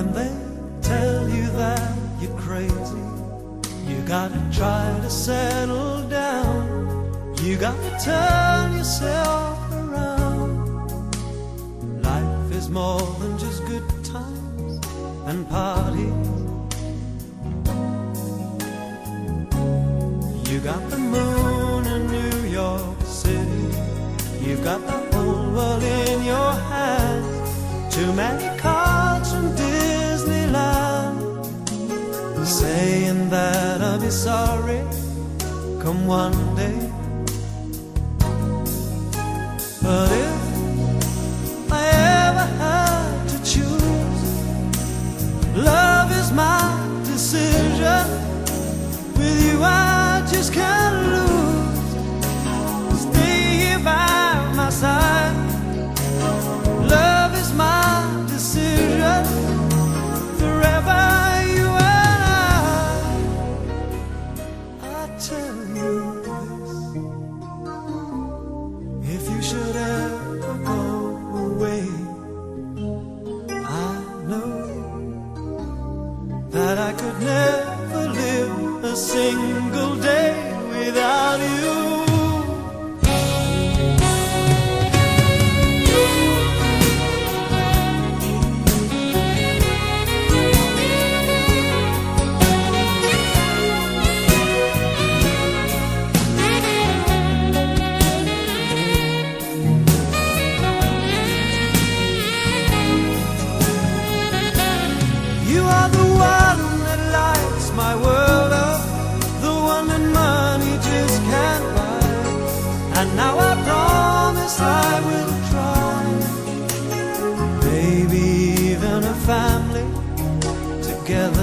When they tell you that you're crazy, you gotta try to settle down. You gotta turn yourself around. Life is more than just good times and parties. You got the moon in New York City. You've got the whole world in your hands. Too many sorry come one day. But if I ever had to choose, love is my decision. With you, I just can't single day without you. Together